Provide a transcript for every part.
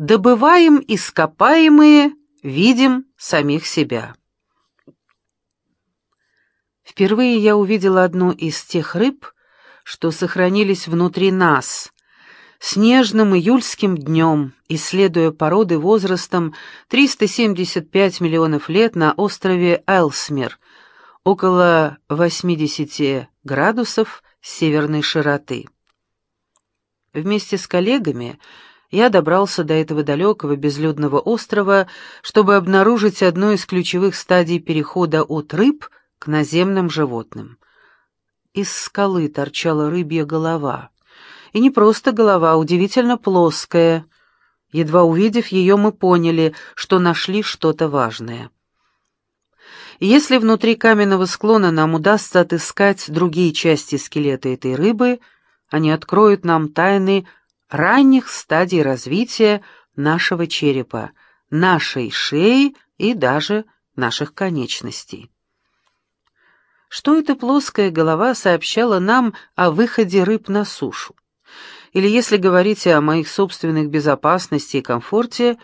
Добываем ископаемые, видим самих себя. Впервые я увидела одну из тех рыб, что сохранились внутри нас, снежным июльским днем, исследуя породы возрастом 375 миллионов лет на острове Элсмер, около 80 градусов северной широты. Вместе с коллегами я добрался до этого далекого безлюдного острова, чтобы обнаружить одну из ключевых стадий перехода от рыб к наземным животным. Из скалы торчала рыбья голова. И не просто голова, а удивительно плоская. Едва увидев ее, мы поняли, что нашли что-то важное. Если внутри каменного склона нам удастся отыскать другие части скелета этой рыбы, они откроют нам тайны ранних стадий развития нашего черепа, нашей шеи и даже наших конечностей. Что эта плоская голова сообщала нам о выходе рыб на сушу? Или если говорить о моих собственных безопасности и комфорте,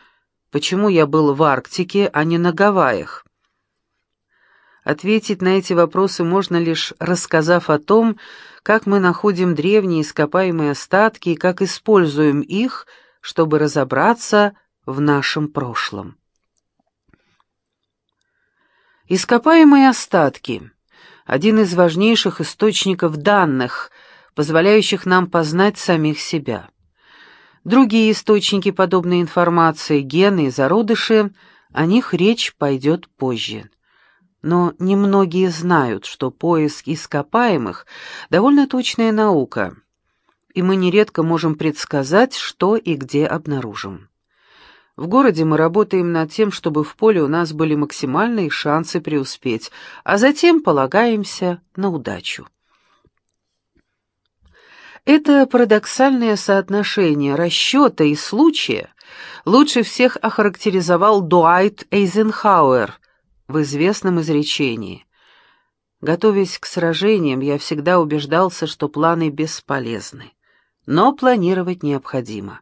почему я был в Арктике, а не на Гавайях? Ответить на эти вопросы можно лишь рассказав о том, как мы находим древние ископаемые остатки и как используем их, чтобы разобраться в нашем прошлом. Ископаемые остатки – один из важнейших источников данных – позволяющих нам познать самих себя. Другие источники подобной информации, гены и зародыши, о них речь пойдет позже. Но немногие знают, что поиск ископаемых — довольно точная наука, и мы нередко можем предсказать, что и где обнаружим. В городе мы работаем над тем, чтобы в поле у нас были максимальные шансы преуспеть, а затем полагаемся на удачу. Это парадоксальное соотношение расчета и случая лучше всех охарактеризовал Дуайт Эйзенхауэр в известном изречении. Готовясь к сражениям, я всегда убеждался, что планы бесполезны, но планировать необходимо.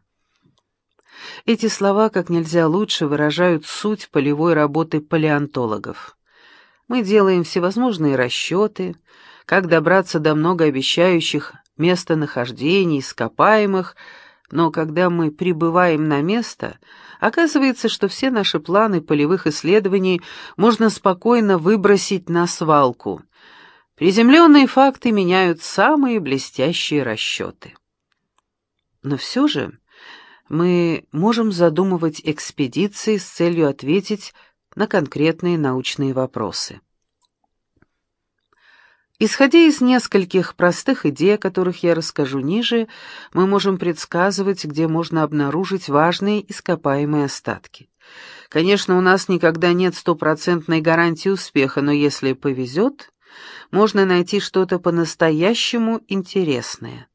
Эти слова как нельзя лучше выражают суть полевой работы палеонтологов. Мы делаем всевозможные расчеты, как добраться до многообещающих местонахождений, ископаемых, но когда мы прибываем на место, оказывается, что все наши планы полевых исследований можно спокойно выбросить на свалку. Приземленные факты меняют самые блестящие расчеты. Но все же мы можем задумывать экспедиции с целью ответить на конкретные научные вопросы. Исходя из нескольких простых идей, о которых я расскажу ниже, мы можем предсказывать, где можно обнаружить важные ископаемые остатки. Конечно, у нас никогда нет стопроцентной гарантии успеха, но если повезет, можно найти что-то по-настоящему интересное.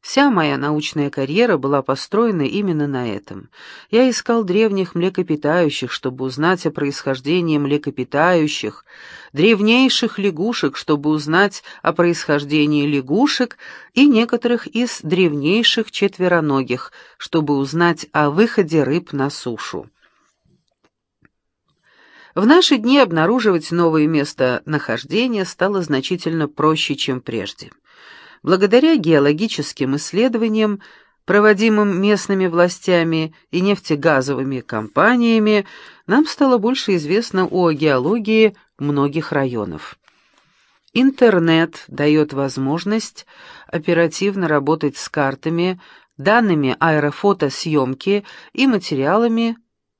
Вся моя научная карьера была построена именно на этом. Я искал древних млекопитающих, чтобы узнать о происхождении млекопитающих, древнейших лягушек, чтобы узнать о происхождении лягушек и некоторых из древнейших четвероногих, чтобы узнать о выходе рыб на сушу. В наши дни обнаруживать новое место нахождения стало значительно проще, чем прежде. Благодаря геологическим исследованиям, проводимым местными властями и нефтегазовыми компаниями, нам стало больше известно о геологии многих районов. Интернет дает возможность оперативно работать с картами, данными аэрофотосъемки и материалами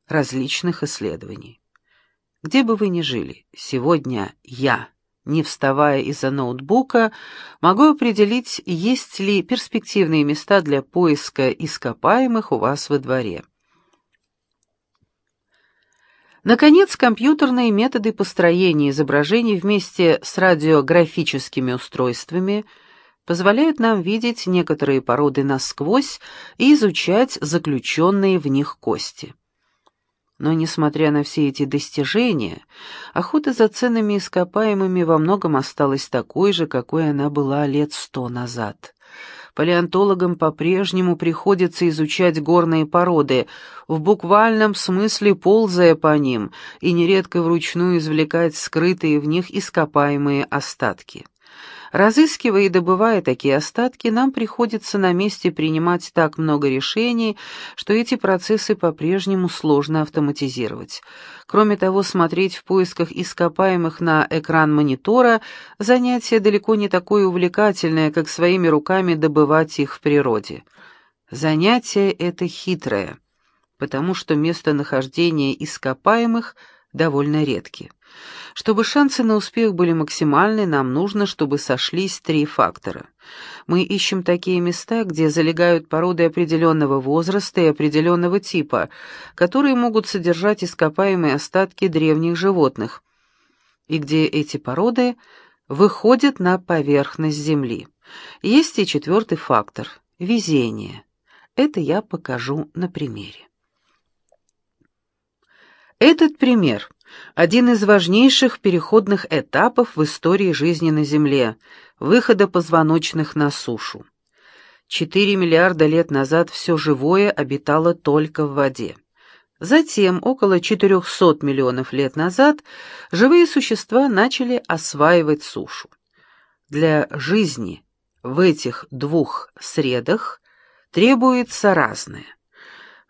различных исследований. Где бы вы ни жили, сегодня я не вставая из-за ноутбука, могу определить, есть ли перспективные места для поиска ископаемых у вас во дворе. Наконец, компьютерные методы построения изображений вместе с радиографическими устройствами позволяют нам видеть некоторые породы насквозь и изучать заключенные в них кости. Но, несмотря на все эти достижения, охота за ценными ископаемыми во многом осталась такой же, какой она была лет сто назад. Палеонтологам по-прежнему приходится изучать горные породы, в буквальном смысле ползая по ним, и нередко вручную извлекать скрытые в них ископаемые остатки. Разыскивая и добывая такие остатки, нам приходится на месте принимать так много решений, что эти процессы по-прежнему сложно автоматизировать. Кроме того, смотреть в поисках ископаемых на экран монитора – занятие далеко не такое увлекательное, как своими руками добывать их в природе. Занятие это хитрое, потому что местонахождение ископаемых довольно редки. Чтобы шансы на успех были максимальны, нам нужно, чтобы сошлись три фактора. Мы ищем такие места, где залегают породы определенного возраста и определенного типа, которые могут содержать ископаемые остатки древних животных, и где эти породы выходят на поверхность Земли. Есть и четвертый фактор – везение. Это я покажу на примере. Этот пример один из важнейших переходных этапов в истории жизни на Земле – выхода позвоночных на сушу. Четыре миллиарда лет назад все живое обитало только в воде. Затем, около 400 миллионов лет назад, живые существа начали осваивать сушу. Для жизни в этих двух средах требуется разное.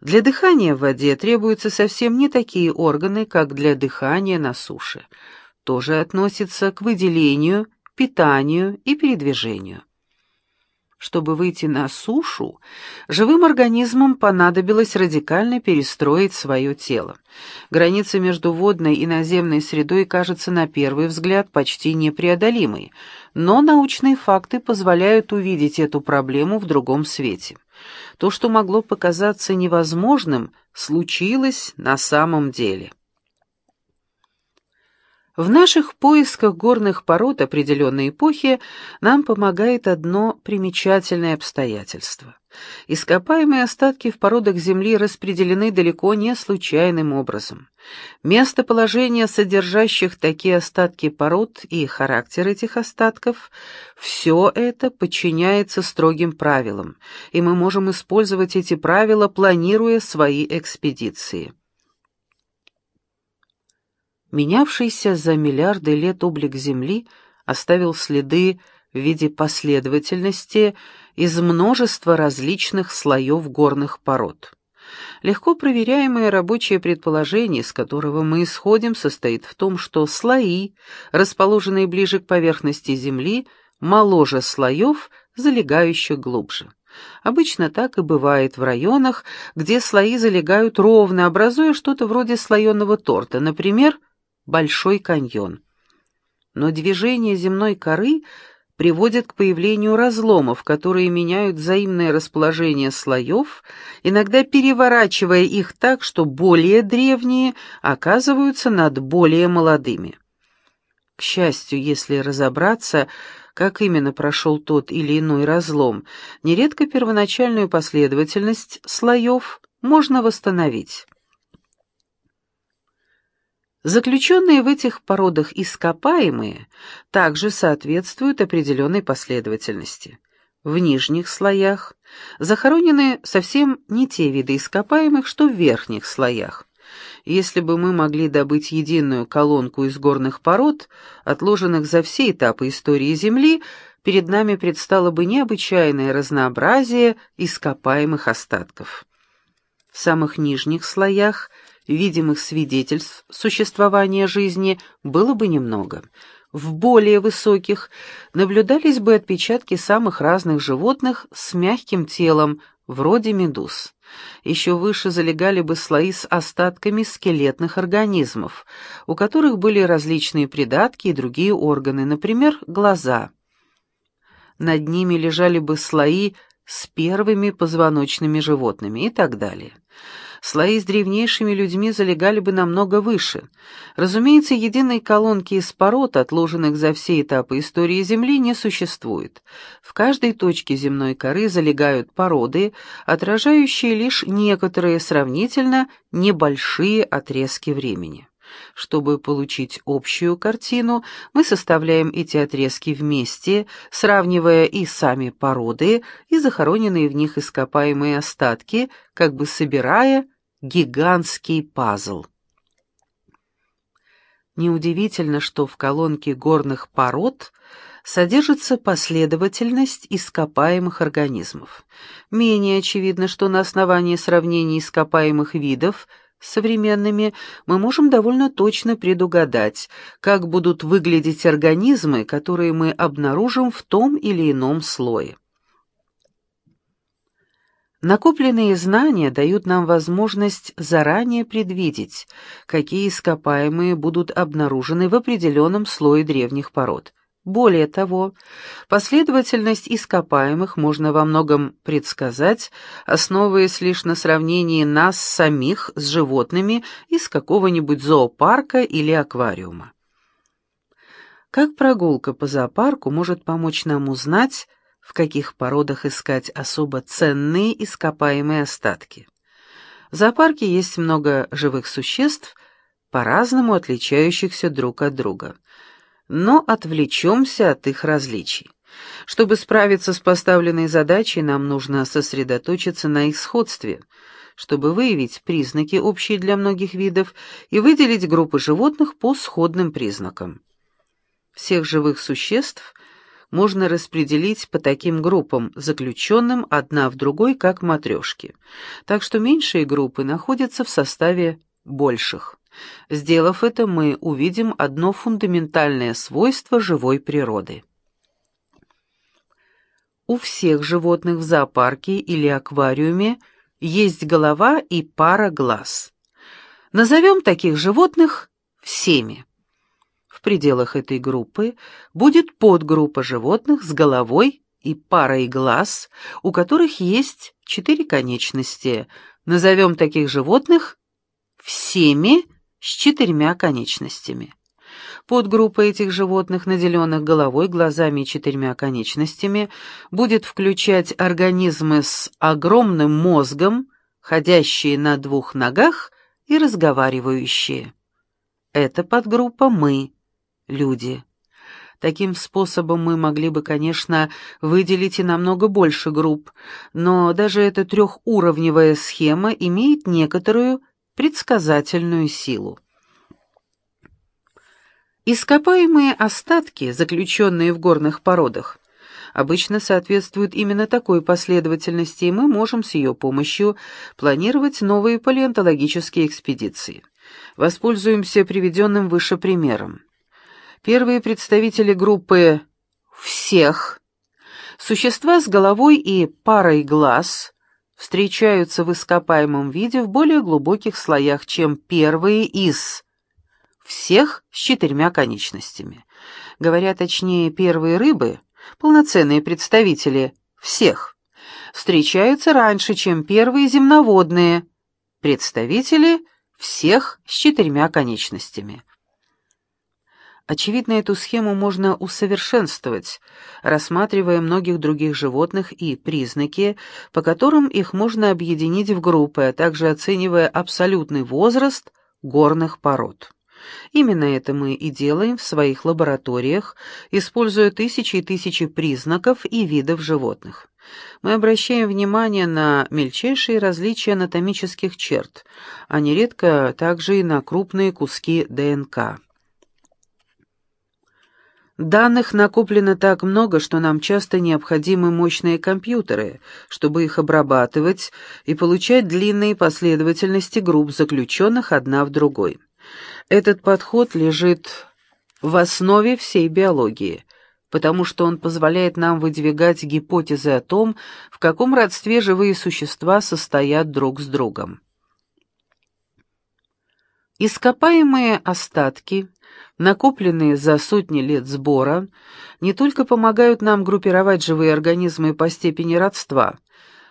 Для дыхания в воде требуются совсем не такие органы, как для дыхания на суше. Тоже относится к выделению, питанию и передвижению. Чтобы выйти на сушу, живым организмам понадобилось радикально перестроить свое тело. Граница между водной и наземной средой кажется на первый взгляд почти непреодолимой, но научные факты позволяют увидеть эту проблему в другом свете. То, что могло показаться невозможным, случилось на самом деле. В наших поисках горных пород определенной эпохи нам помогает одно примечательное обстоятельство. Ископаемые остатки в породах Земли распределены далеко не случайным образом. Местоположение содержащих такие остатки пород и характер этих остатков – все это подчиняется строгим правилам, и мы можем использовать эти правила, планируя свои экспедиции. Менявшийся за миллиарды лет облик Земли оставил следы в виде последовательности из множества различных слоев горных пород. Легко проверяемое рабочее предположение, с которого мы исходим, состоит в том, что слои, расположенные ближе к поверхности Земли, моложе слоев, залегающих глубже. Обычно так и бывает в районах, где слои залегают ровно, образуя что-то вроде слоеного торта, например, Большой каньон. Но движение земной коры приводит к появлению разломов, которые меняют взаимное расположение слоев, иногда переворачивая их так, что более древние оказываются над более молодыми. К счастью, если разобраться, как именно прошел тот или иной разлом, нередко первоначальную последовательность слоев можно восстановить. Заключенные в этих породах ископаемые также соответствуют определенной последовательности. В нижних слоях захоронены совсем не те виды ископаемых, что в верхних слоях. Если бы мы могли добыть единую колонку из горных пород, отложенных за все этапы истории Земли, перед нами предстало бы необычайное разнообразие ископаемых остатков. В самых нижних слоях – видимых свидетельств существования жизни было бы немного. В более высоких наблюдались бы отпечатки самых разных животных с мягким телом, вроде медуз. Еще выше залегали бы слои с остатками скелетных организмов, у которых были различные придатки и другие органы, например, глаза. Над ними лежали бы слои с первыми позвоночными животными и так далее слои с древнейшими людьми залегали бы намного выше. Разумеется, единой колонки из пород, отложенных за все этапы истории Земли, не существует. В каждой точке земной коры залегают породы, отражающие лишь некоторые сравнительно небольшие отрезки времени. Чтобы получить общую картину, мы составляем эти отрезки вместе, сравнивая и сами породы, и захороненные в них ископаемые остатки, как бы собирая гигантский пазл. Неудивительно, что в колонке горных пород содержится последовательность ископаемых организмов. Менее очевидно, что на основании сравнений ископаемых видов современными мы можем довольно точно предугадать, как будут выглядеть организмы, которые мы обнаружим в том или ином слое. Накопленные знания дают нам возможность заранее предвидеть, какие ископаемые будут обнаружены в определенном слое древних пород. Более того, последовательность ископаемых можно во многом предсказать, основываясь лишь на сравнении нас самих с животными из какого-нибудь зоопарка или аквариума. Как прогулка по зоопарку может помочь нам узнать, в каких породах искать особо ценные ископаемые остатки. В зоопарке есть много живых существ, по-разному отличающихся друг от друга. Но отвлечемся от их различий. Чтобы справиться с поставленной задачей, нам нужно сосредоточиться на их сходстве, чтобы выявить признаки, общие для многих видов, и выделить группы животных по сходным признакам. Всех живых существ можно распределить по таким группам, заключенным одна в другой, как матрешки. Так что меньшие группы находятся в составе больших. Сделав это, мы увидим одно фундаментальное свойство живой природы. У всех животных в зоопарке или аквариуме есть голова и пара глаз. Назовем таких животных всеми. В пределах этой группы будет подгруппа животных с головой и парой глаз, у которых есть четыре конечности. Назовем таких животных всеми с четырьмя конечностями. Подгруппа этих животных, наделенных головой, глазами и четырьмя конечностями, будет включать организмы с огромным мозгом, ходящие на двух ногах и разговаривающие. Это подгруппа «мы», люди. Таким способом мы могли бы, конечно, выделить и намного больше групп, но даже эта трехуровневая схема имеет некоторую предсказательную силу. Ископаемые остатки, заключенные в горных породах, обычно соответствуют именно такой последовательности, и мы можем с ее помощью планировать новые палеонтологические экспедиции. Воспользуемся приведенным выше примером. Первые представители группы «всех» существа с головой и парой глаз встречаются в ископаемом виде в более глубоких слоях, чем первые из всех с четырьмя конечностями. Говоря точнее, первые рыбы, полноценные представители всех, встречаются раньше, чем первые земноводные, представители всех с четырьмя конечностями. Очевидно, эту схему можно усовершенствовать, рассматривая многих других животных и признаки, по которым их можно объединить в группы, а также оценивая абсолютный возраст горных пород. Именно это мы и делаем в своих лабораториях, используя тысячи и тысячи признаков и видов животных. Мы обращаем внимание на мельчайшие различия анатомических черт, а нередко также и на крупные куски ДНК. Данных накоплено так много, что нам часто необходимы мощные компьютеры, чтобы их обрабатывать и получать длинные последовательности групп, заключенных одна в другой. Этот подход лежит в основе всей биологии, потому что он позволяет нам выдвигать гипотезы о том, в каком родстве живые существа состоят друг с другом. Ископаемые остатки накопленные за сотни лет сбора, не только помогают нам группировать живые организмы по степени родства.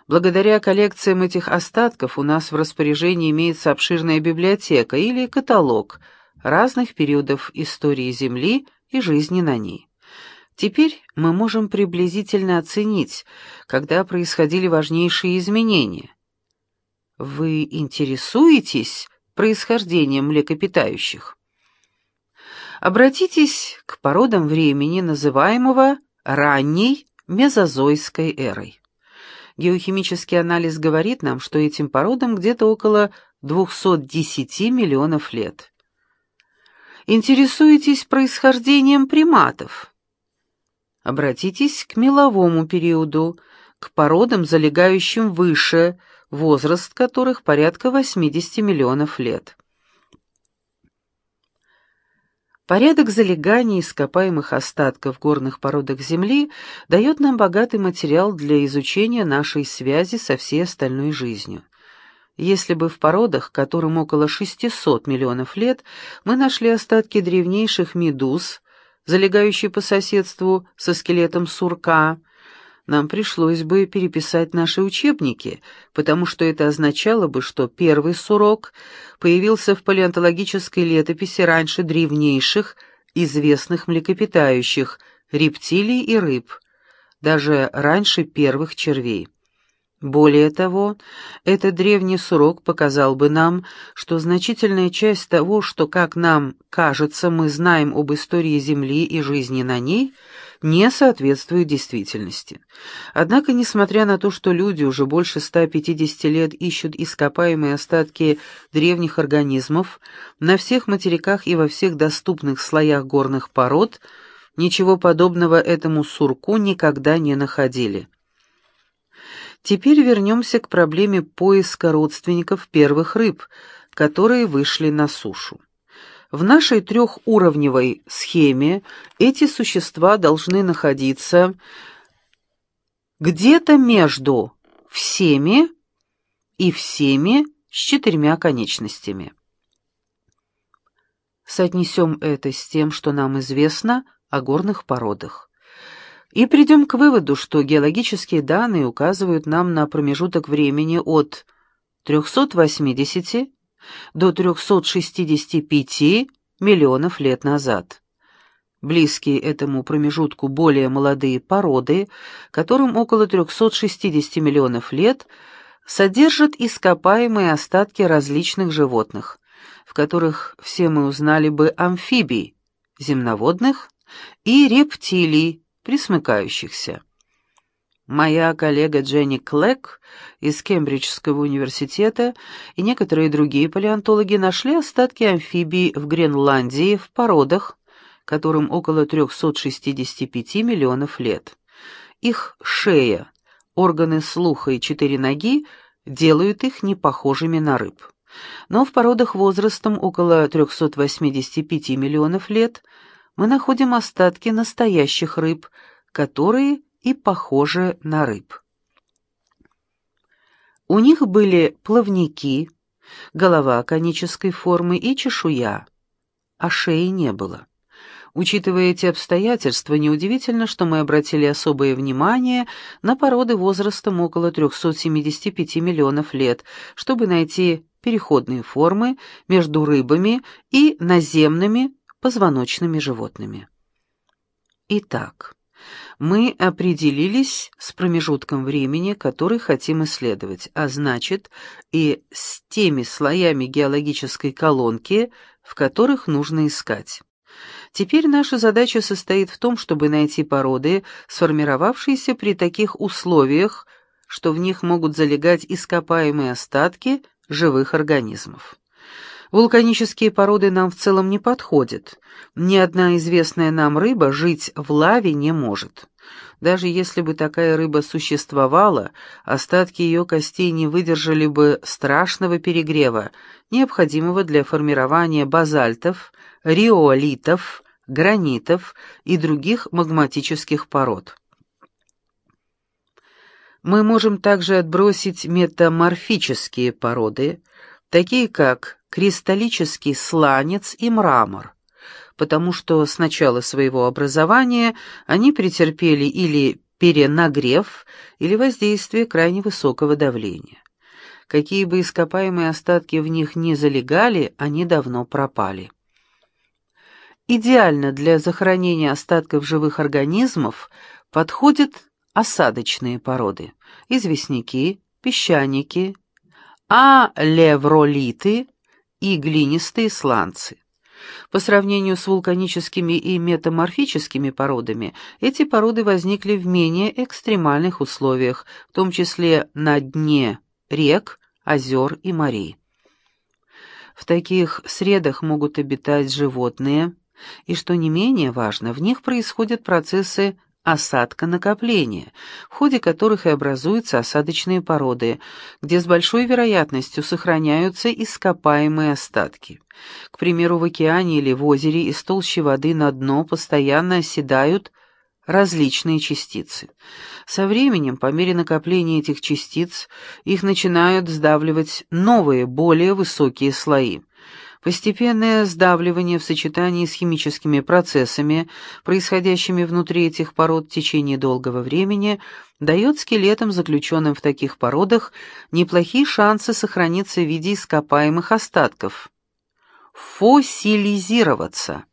Благодаря коллекциям этих остатков у нас в распоряжении имеется обширная библиотека или каталог разных периодов истории Земли и жизни на ней. Теперь мы можем приблизительно оценить, когда происходили важнейшие изменения. Вы интересуетесь происхождением млекопитающих. Обратитесь к породам времени, называемого ранней мезозойской эрой. Геохимический анализ говорит нам, что этим породам где-то около 210 миллионов лет. Интересуетесь происхождением приматов? Обратитесь к меловому периоду, к породам, залегающим выше, возраст которых порядка 80 миллионов лет. Порядок залегания ископаемых остатков горных породах Земли дает нам богатый материал для изучения нашей связи со всей остальной жизнью. Если бы в породах, которым около 600 миллионов лет, мы нашли остатки древнейших медуз, залегающие по соседству со скелетом сурка, нам пришлось бы переписать наши учебники, потому что это означало бы, что первый сурок появился в палеонтологической летописи раньше древнейших, известных млекопитающих, рептилий и рыб, даже раньше первых червей. Более того, этот древний сурок показал бы нам, что значительная часть того, что, как нам кажется, мы знаем об истории Земли и жизни на ней, не соответствует действительности. Однако, несмотря на то, что люди уже больше 150 лет ищут ископаемые остатки древних организмов на всех материках и во всех доступных слоях горных пород, ничего подобного этому сурку никогда не находили. Теперь вернемся к проблеме поиска родственников первых рыб, которые вышли на сушу. В нашей трехуровневой схеме эти существа должны находиться где-то между всеми и всеми с четырьмя конечностями. Соотнесем это с тем, что нам известно о горных породах и придем к выводу, что геологические данные указывают нам на промежуток времени от 380 до 365 миллионов лет назад. Близкие этому промежутку более молодые породы, которым около 360 миллионов лет, содержат ископаемые остатки различных животных, в которых все мы узнали бы амфибий, земноводных, и рептилий, присмыкающихся. Моя коллега Дженни Клэк из Кембриджского университета и некоторые другие палеонтологи нашли остатки амфибий в Гренландии в породах, которым около 365 миллионов лет. Их шея, органы слуха и четыре ноги делают их непохожими на рыб. Но в породах возрастом около 385 миллионов лет – мы находим остатки настоящих рыб, которые и похожи на рыб. У них были плавники, голова конической формы и чешуя, а шеи не было. Учитывая эти обстоятельства, неудивительно, что мы обратили особое внимание на породы возрастом около 375 миллионов лет, чтобы найти переходные формы между рыбами и наземными позвоночными животными. Итак, мы определились с промежутком времени, который хотим исследовать, а значит и с теми слоями геологической колонки, в которых нужно искать. Теперь наша задача состоит в том, чтобы найти породы, сформировавшиеся при таких условиях, что в них могут залегать ископаемые остатки живых организмов. Вулканические породы нам в целом не подходят. Ни одна известная нам рыба жить в лаве не может. Даже если бы такая рыба существовала, остатки ее костей не выдержали бы страшного перегрева, необходимого для формирования базальтов, риолитов, гранитов и других магматических пород. Мы можем также отбросить метаморфические породы, такие как кристаллический сланец и мрамор, потому что с начала своего образования они претерпели или перенагрев, или воздействие крайне высокого давления. Какие бы ископаемые остатки в них не залегали, они давно пропали. Идеально для захоронения остатков живых организмов подходят осадочные породы – известняки, песчаники, а левролиты – и глинистые сланцы. По сравнению с вулканическими и метаморфическими породами, эти породы возникли в менее экстремальных условиях, в том числе на дне рек, озер и морей. В таких средах могут обитать животные, и, что не менее важно, в них происходят процессы осадка накопления, в ходе которых и образуются осадочные породы, где с большой вероятностью сохраняются ископаемые остатки. К примеру, в океане или в озере из толщи воды на дно постоянно оседают различные частицы. Со временем, по мере накопления этих частиц, их начинают сдавливать новые, более высокие слои. Постепенное сдавливание в сочетании с химическими процессами, происходящими внутри этих пород в течение долгого времени, дает скелетам, заключенным в таких породах, неплохие шансы сохраниться в виде ископаемых остатков. Фосилизироваться.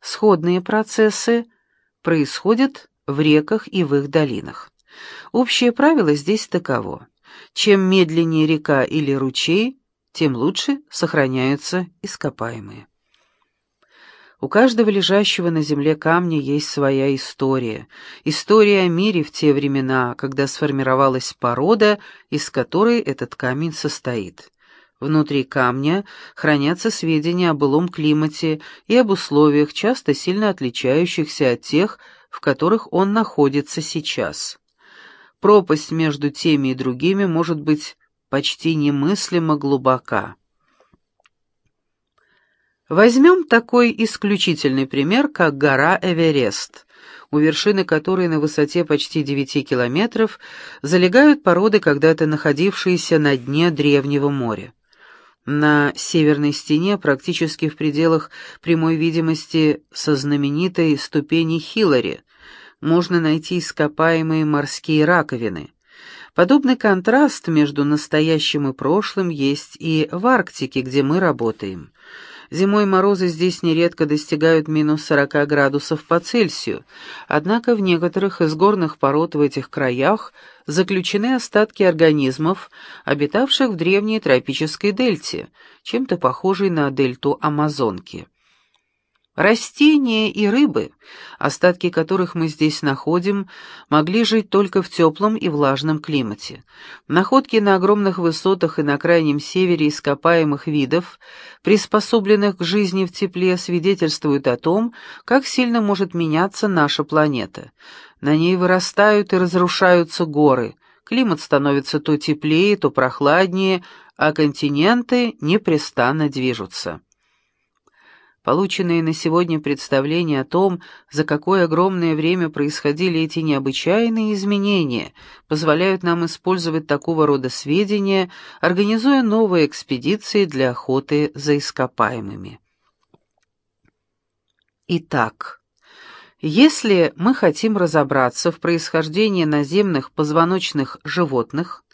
Сходные процессы происходят в реках и в их долинах. Общее правило здесь таково. Чем медленнее река или ручей, тем лучше сохраняются ископаемые. У каждого лежащего на земле камня есть своя история. История о мире в те времена, когда сформировалась порода, из которой этот камень состоит. Внутри камня хранятся сведения о былом климате и об условиях, часто сильно отличающихся от тех, в которых он находится сейчас. Пропасть между теми и другими может быть почти немыслимо глубока. Возьмем такой исключительный пример, как гора Эверест, у вершины которой на высоте почти 9 километров залегают породы, когда-то находившиеся на дне древнего моря. На северной стене, практически в пределах прямой видимости со знаменитой ступени Хиллари, можно найти ископаемые морские раковины – Подобный контраст между настоящим и прошлым есть и в Арктике, где мы работаем. Зимой морозы здесь нередко достигают минус 40 градусов по Цельсию, однако в некоторых из горных пород в этих краях заключены остатки организмов, обитавших в древней тропической дельте, чем-то похожей на дельту Амазонки. Растения и рыбы, остатки которых мы здесь находим, могли жить только в теплом и влажном климате. Находки на огромных высотах и на крайнем севере ископаемых видов, приспособленных к жизни в тепле, свидетельствуют о том, как сильно может меняться наша планета. На ней вырастают и разрушаются горы, климат становится то теплее, то прохладнее, а континенты непрестанно движутся. Полученные на сегодня представления о том, за какое огромное время происходили эти необычайные изменения, позволяют нам использовать такого рода сведения, организуя новые экспедиции для охоты за ископаемыми. Итак, если мы хотим разобраться в происхождении наземных позвоночных животных,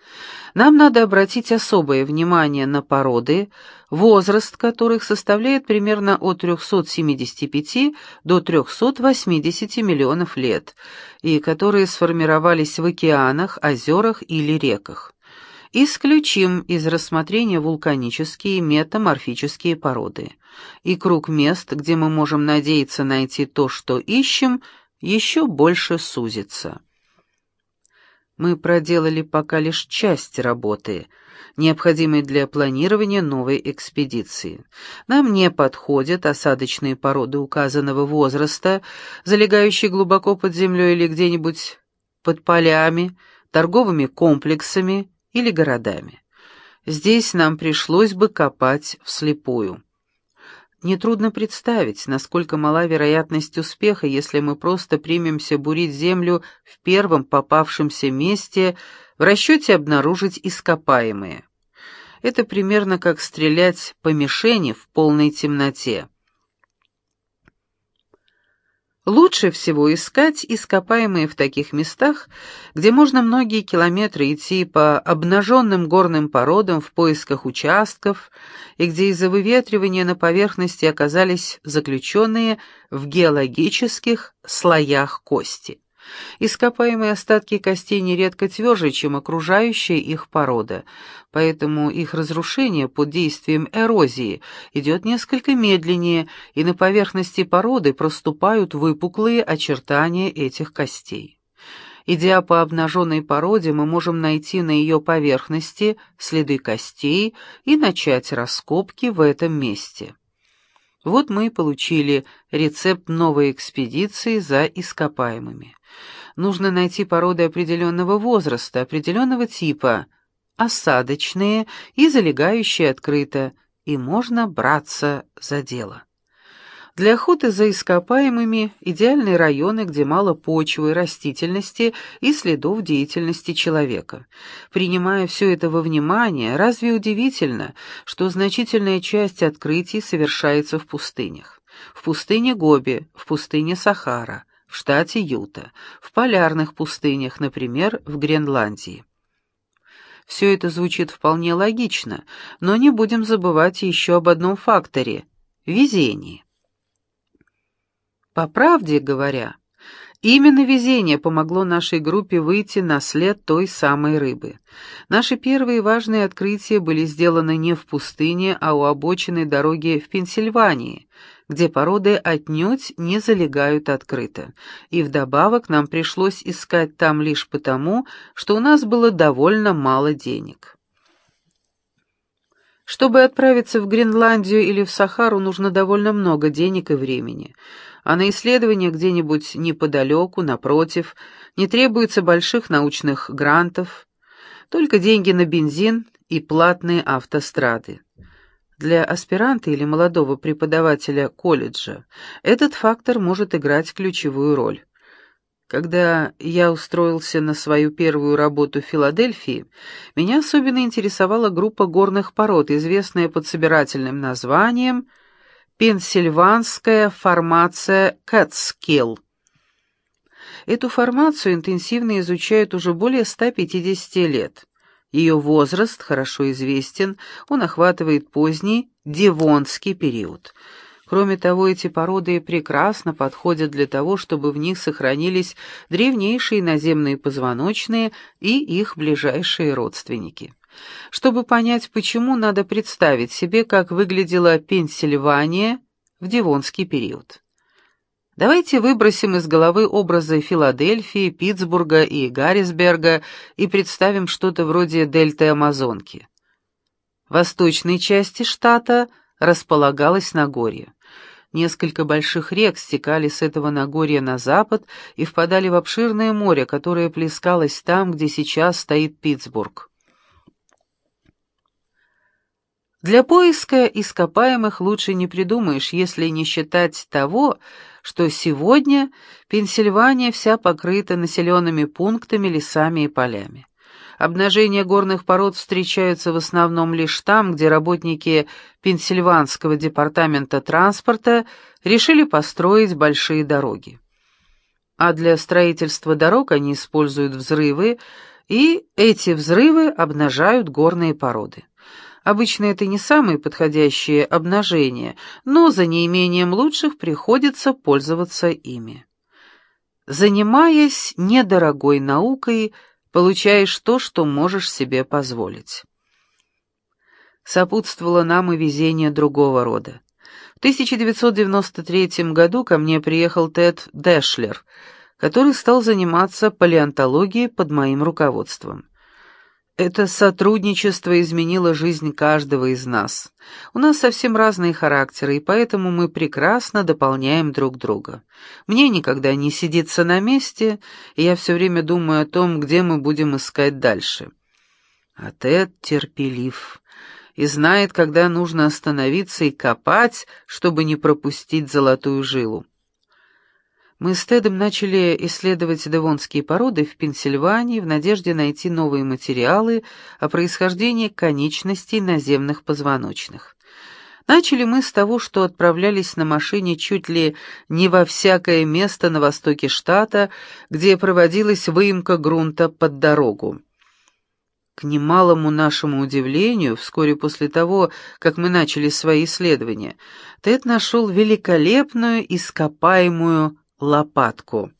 нам надо обратить особое внимание на породы, возраст которых составляет примерно от 375 до 380 миллионов лет, и которые сформировались в океанах, озерах или реках. Исключим из рассмотрения вулканические метаморфические породы. И круг мест, где мы можем надеяться найти то, что ищем, еще больше сузится. Мы проделали пока лишь часть работы, необходимой для планирования новой экспедиции. Нам не подходят осадочные породы указанного возраста, залегающие глубоко под землей или где-нибудь под полями, торговыми комплексами или городами. Здесь нам пришлось бы копать вслепую. Нетрудно представить, насколько мала вероятность успеха, если мы просто примемся бурить землю в первом попавшемся месте в расчете обнаружить ископаемые. Это примерно как стрелять по мишени в полной темноте. Лучше всего искать ископаемые в таких местах, где можно многие километры идти по обнаженным горным породам в поисках участков, и где из-за выветривания на поверхности оказались заключенные в геологических слоях кости. Ископаемые остатки костей нередко тверже, чем окружающая их порода, поэтому их разрушение под действием эрозии идет несколько медленнее, и на поверхности породы проступают выпуклые очертания этих костей. Идя по обнаженной породе, мы можем найти на ее поверхности следы костей и начать раскопки в этом месте. Вот мы и получили рецепт новой экспедиции за ископаемыми. Нужно найти породы определенного возраста, определенного типа, осадочные и залегающие открыто, и можно браться за дело. Для охоты за ископаемыми идеальные районы, где мало почвы, растительности и следов деятельности человека. Принимая все это во внимание, разве удивительно, что значительная часть открытий совершается в пустынях? В пустыне Гоби, в пустыне Сахара, в штате Юта, в полярных пустынях, например, в Гренландии. Все это звучит вполне логично, но не будем забывать еще об одном факторе – везении. По правде говоря, именно везение помогло нашей группе выйти на след той самой рыбы. Наши первые важные открытия были сделаны не в пустыне, а у обочины дороги в Пенсильвании, где породы отнюдь не залегают открыто. И вдобавок нам пришлось искать там лишь потому, что у нас было довольно мало денег. Чтобы отправиться в Гренландию или в Сахару, нужно довольно много денег и времени — а на исследования где-нибудь неподалеку, напротив, не требуется больших научных грантов, только деньги на бензин и платные автострады. Для аспиранта или молодого преподавателя колледжа этот фактор может играть ключевую роль. Когда я устроился на свою первую работу в Филадельфии, меня особенно интересовала группа горных пород, известная под собирательным названием – Пенсильванская формация Кэтскилл. Эту формацию интенсивно изучают уже более 150 лет. Ее возраст хорошо известен, он охватывает поздний Девонский период. Кроме того, эти породы прекрасно подходят для того, чтобы в них сохранились древнейшие наземные позвоночные и их ближайшие родственники. Чтобы понять, почему, надо представить себе, как выглядела Пенсильвания в Девонский период. Давайте выбросим из головы образы Филадельфии, Питтсбурга и Гаррисберга и представим что-то вроде дельты Амазонки. В восточной части штата располагалось Нагорье. Несколько больших рек стекали с этого Нагорья на запад и впадали в обширное море, которое плескалось там, где сейчас стоит Питтсбург. Для поиска ископаемых лучше не придумаешь, если не считать того, что сегодня Пенсильвания вся покрыта населенными пунктами, лесами и полями. Обнажение горных пород встречаются в основном лишь там, где работники Пенсильванского департамента транспорта решили построить большие дороги. А для строительства дорог они используют взрывы, и эти взрывы обнажают горные породы. Обычно это не самые подходящие обнажения, но за неимением лучших приходится пользоваться ими. Занимаясь недорогой наукой, получаешь то, что можешь себе позволить. Сопутствовало нам и везение другого рода. В 1993 году ко мне приехал Тед Дэшлер, который стал заниматься палеонтологией под моим руководством. Это сотрудничество изменило жизнь каждого из нас. У нас совсем разные характеры, и поэтому мы прекрасно дополняем друг друга. Мне никогда не сидится на месте, и я все время думаю о том, где мы будем искать дальше. А Тед терпелив и знает, когда нужно остановиться и копать, чтобы не пропустить золотую жилу. Мы с Тедом начали исследовать девонские породы в Пенсильвании в надежде найти новые материалы о происхождении конечностей наземных позвоночных. Начали мы с того, что отправлялись на машине чуть ли не во всякое место на востоке штата, где проводилась выемка грунта под дорогу. К немалому нашему удивлению, вскоре после того, как мы начали свои исследования, Тед нашел великолепную ископаемую лопатку.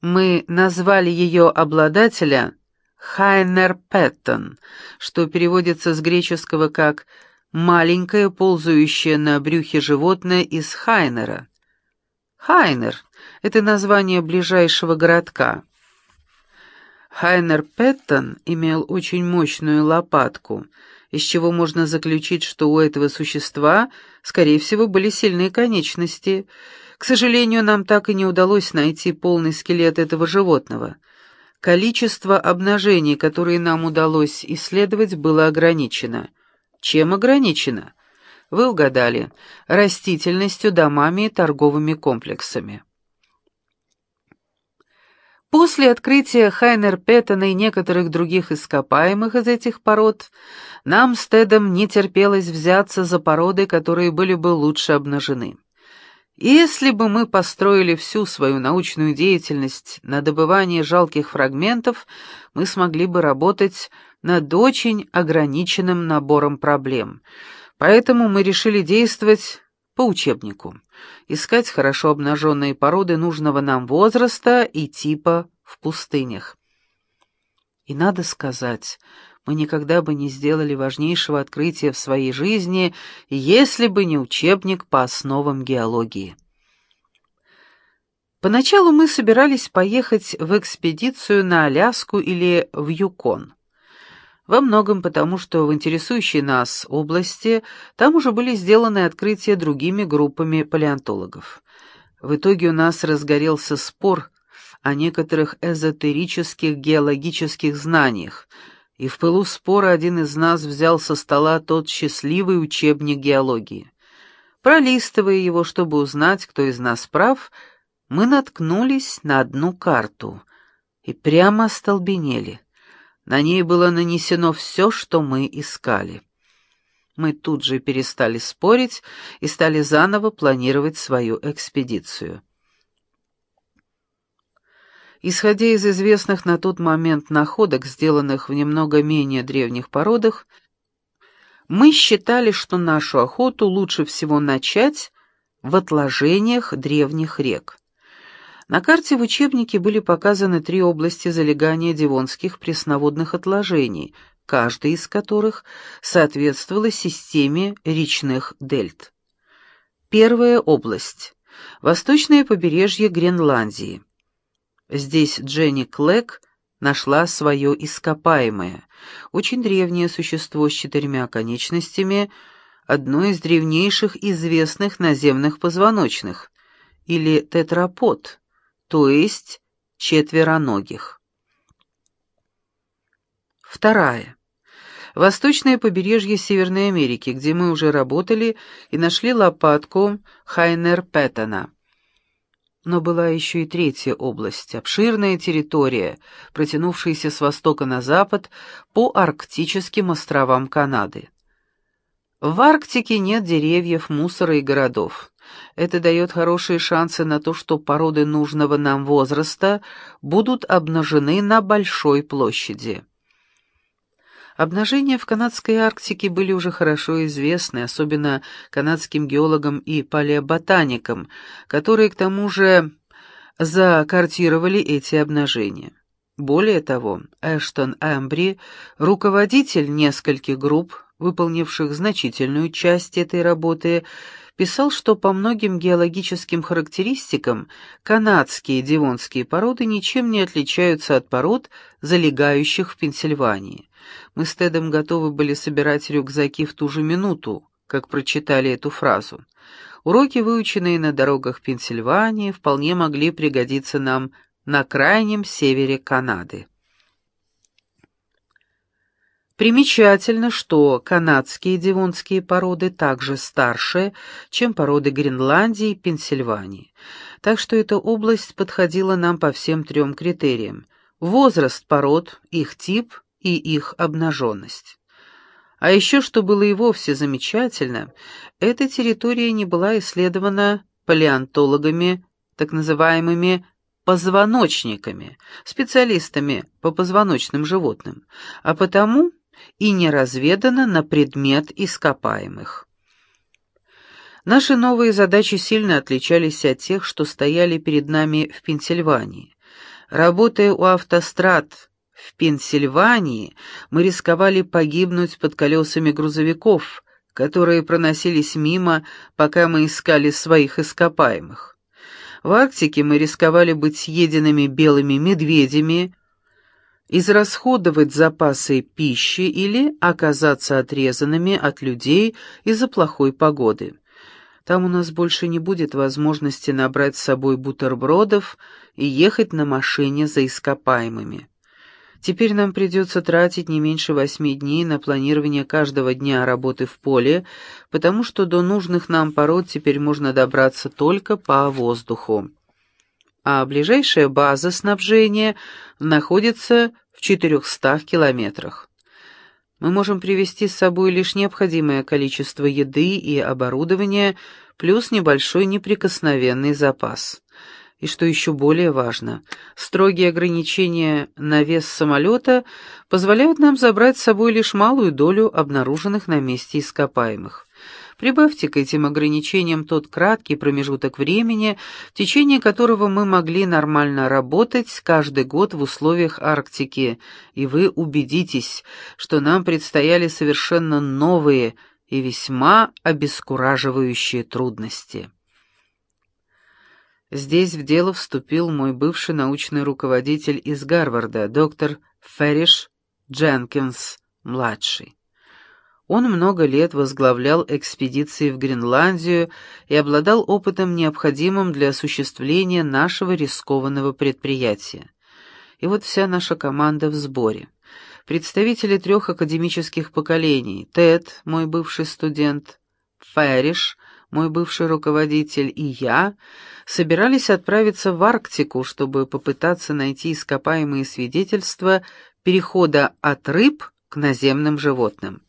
Мы назвали ее обладателя Хайнер Пэттон, что переводится с греческого как «маленькое, ползающее на брюхе животное из Хайнера». Хайнер — это название ближайшего городка. Хайнер Пэттон имел очень мощную лопатку, из чего можно заключить, что у этого существа, скорее всего, были сильные конечности — к сожалению, нам так и не удалось найти полный скелет этого животного. Количество обнажений, которые нам удалось исследовать, было ограничено. Чем ограничено? Вы угадали. Растительностью, домами и торговыми комплексами. После открытия Хайнер Петтона и некоторых других ископаемых из этих пород, нам с Тедом не терпелось взяться за породы, которые были бы лучше обнажены. Если бы мы построили всю свою научную деятельность на добывание жалких фрагментов, мы смогли бы работать над очень ограниченным набором проблем. Поэтому мы решили действовать по учебнику, искать хорошо обнаженные породы нужного нам возраста и типа в пустынях. И надо сказать, мы никогда бы не сделали важнейшего открытия в своей жизни, если бы не учебник по основам геологии. Поначалу мы собирались поехать в экспедицию на Аляску или в Юкон. Во многом потому, что в интересующей нас области там уже были сделаны открытия другими группами палеонтологов. В итоге у нас разгорелся спор о некоторых эзотерических геологических знаниях, и в пылу спора один из нас взял со стола тот счастливый учебник геологии. Пролистывая его, чтобы узнать, кто из нас прав, мы наткнулись на одну карту и прямо остолбенели. На ней было нанесено все, что мы искали. Мы тут же перестали спорить и стали заново планировать свою экспедицию. Исходя из известных на тот момент находок, сделанных в немного менее древних породах, мы считали, что нашу охоту лучше всего начать в отложениях древних рек. На карте в учебнике были показаны три области залегания девонских пресноводных отложений, каждая из которых соответствовала системе речных дельт. Первая область – восточное побережье Гренландии. Здесь Дженни Клэк нашла свое ископаемое, очень древнее существо с четырьмя конечностями, одно из древнейших известных наземных позвоночных, или тетрапод, то есть четвероногих. Вторая. Восточное побережье Северной Америки, где мы уже работали и нашли лопатку Хайнер Петтона. Но была еще и третья область, обширная территория, протянувшаяся с востока на запад по арктическим островам Канады. В Арктике нет деревьев, мусора и городов. Это дает хорошие шансы на то, что породы нужного нам возраста будут обнажены на большой площади. Обнажения в канадской Арктике были уже хорошо известны, особенно канадским геологам и палеоботаникам, которые к тому же закартировали эти обнажения. Более того, Эштон Эмбри, руководитель нескольких групп, выполнивших значительную часть этой работы, писал, что по многим геологическим характеристикам канадские девонские породы ничем не отличаются от пород, залегающих в Пенсильвании. Мы с Тедом готовы были собирать рюкзаки в ту же минуту, как прочитали эту фразу. Уроки, выученные на дорогах Пенсильвании, вполне могли пригодиться нам на крайнем севере Канады. Примечательно, что канадские девонские породы также старше, чем породы Гренландии и Пенсильвании, так что эта область подходила нам по всем трем критериям – возраст пород, их тип и их обнаженность. А еще, что было и вовсе замечательно, эта территория не была исследована палеонтологами, так называемыми позвоночниками, специалистами по позвоночным животным, а потому и не разведано на предмет ископаемых. Наши новые задачи сильно отличались от тех, что стояли перед нами в Пенсильвании. Работая у автострад в Пенсильвании, мы рисковали погибнуть под колесами грузовиков, которые проносились мимо, пока мы искали своих ископаемых. В Арктике мы рисковали быть съеденными белыми медведями, израсходовать запасы пищи или оказаться отрезанными от людей из-за плохой погоды. Там у нас больше не будет возможности набрать с собой бутербродов и ехать на машине за ископаемыми. Теперь нам придется тратить не меньше восьми дней на планирование каждого дня работы в поле, потому что до нужных нам пород теперь можно добраться только по воздуху. А ближайшая база снабжения находится в 400 километрах. Мы можем привезти с собой лишь необходимое количество еды и оборудования, плюс небольшой неприкосновенный запас. И что еще более важно, строгие ограничения на вес самолета позволяют нам забрать с собой лишь малую долю обнаруженных на месте ископаемых. Прибавьте к этим ограничениям тот краткий промежуток времени, в течение которого мы могли нормально работать каждый год в условиях Арктики, и вы убедитесь, что нам предстояли совершенно новые и весьма обескураживающие трудности. Здесь в дело вступил мой бывший научный руководитель из Гарварда, доктор Ферриш Дженкинс-младший. Он много лет возглавлял экспедиции в Гренландию и обладал опытом, необходимым для осуществления нашего рискованного предприятия. И вот вся наша команда в сборе. Представители трех академических поколений, Тед, мой бывший студент, Ферриш, мой бывший руководитель и я собирались отправиться в Арктику, чтобы попытаться найти ископаемые свидетельства перехода от рыб к наземным животным.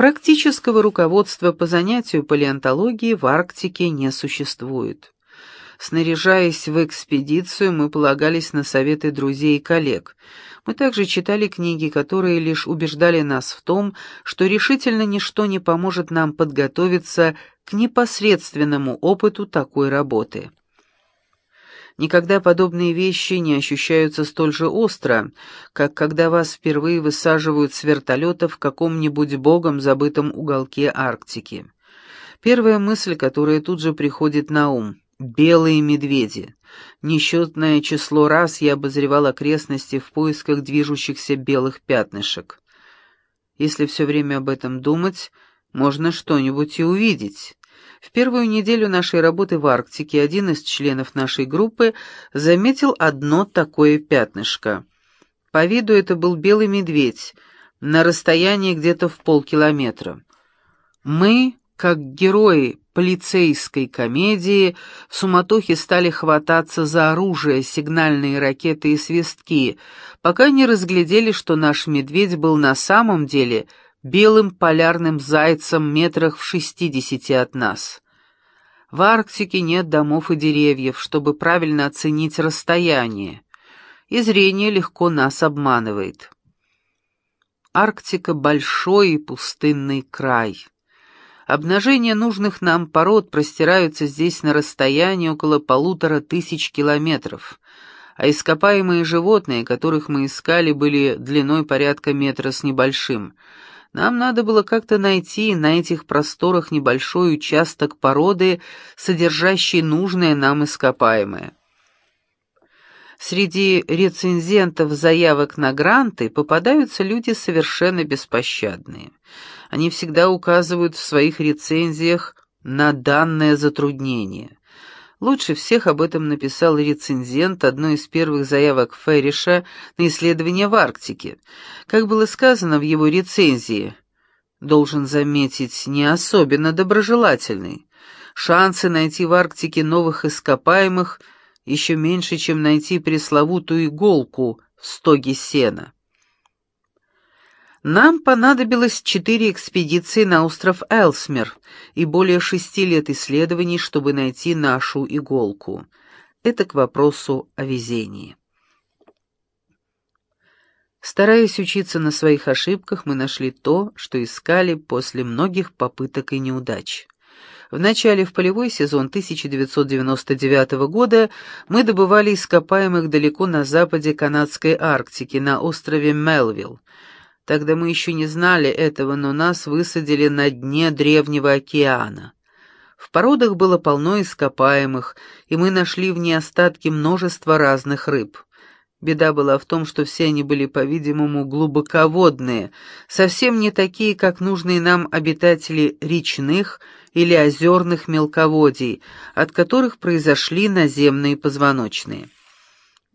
Практического руководства по занятию палеонтологии в Арктике не существует. Снаряжаясь в экспедицию, мы полагались на советы друзей и коллег. Мы также читали книги, которые лишь убеждали нас в том, что решительно ничто не поможет нам подготовиться к непосредственному опыту такой работы. Никогда подобные вещи не ощущаются столь же остро, как когда вас впервые высаживают с вертолета в каком-нибудь богом забытом уголке Арктики. Первая мысль, которая тут же приходит на ум Белые медведи. Несчетное число раз я обозревал окрестности в поисках движущихся белых пятнышек. Если все время об этом думать, можно что-нибудь и увидеть. В первую неделю нашей работы в Арктике один из членов нашей группы заметил одно такое пятнышко. По виду это был белый медведь, на расстоянии где-то в полкилометра. Мы, как герои полицейской комедии в суматохе стали хвататься за оружие, сигнальные ракеты и свистки, пока не разглядели, что наш медведь был на самом деле белым полярным зайцем метрах в шестидесяти от нас. В Арктике нет домов и деревьев, чтобы правильно оценить расстояние, и зрение легко нас обманывает. Арктика — большой и пустынный край. Обнажения нужных нам пород простираются здесь на расстоянии около полутора тысяч километров, а ископаемые животные, которых мы искали, были длиной порядка метра с небольшим. Нам надо было как-то найти на этих просторах небольшой участок породы, содержащий нужное нам ископаемое. Среди рецензентов заявок на гранты попадаются люди совершенно беспощадные. Они всегда указывают в своих рецензиях на данное затруднение. Лучше всех об этом написал рецензент одной из первых заявок Ферриша на исследование в Арктике. Как было сказано в его рецензии, должен заметить, не особенно доброжелательный. Шансы найти в Арктике новых ископаемых – еще меньше, чем найти пресловутую иголку в стоге сена. Нам понадобилось четыре экспедиции на остров Элсмер и более шести лет исследований, чтобы найти нашу иголку. Это к вопросу о везении. Стараясь учиться на своих ошибках, мы нашли то, что искали после многих попыток и неудач. Вначале в полевой сезон 1999 года мы добывали ископаемых далеко на западе канадской Арктики, на острове Мелвилл. Тогда мы еще не знали этого, но нас высадили на дне древнего океана. В породах было полно ископаемых, и мы нашли в ней остатки множества разных рыб. Беда была в том, что все они были, по-видимому, глубоководные, совсем не такие, как нужные нам обитатели речных или озерных мелководий, от которых произошли наземные позвоночные.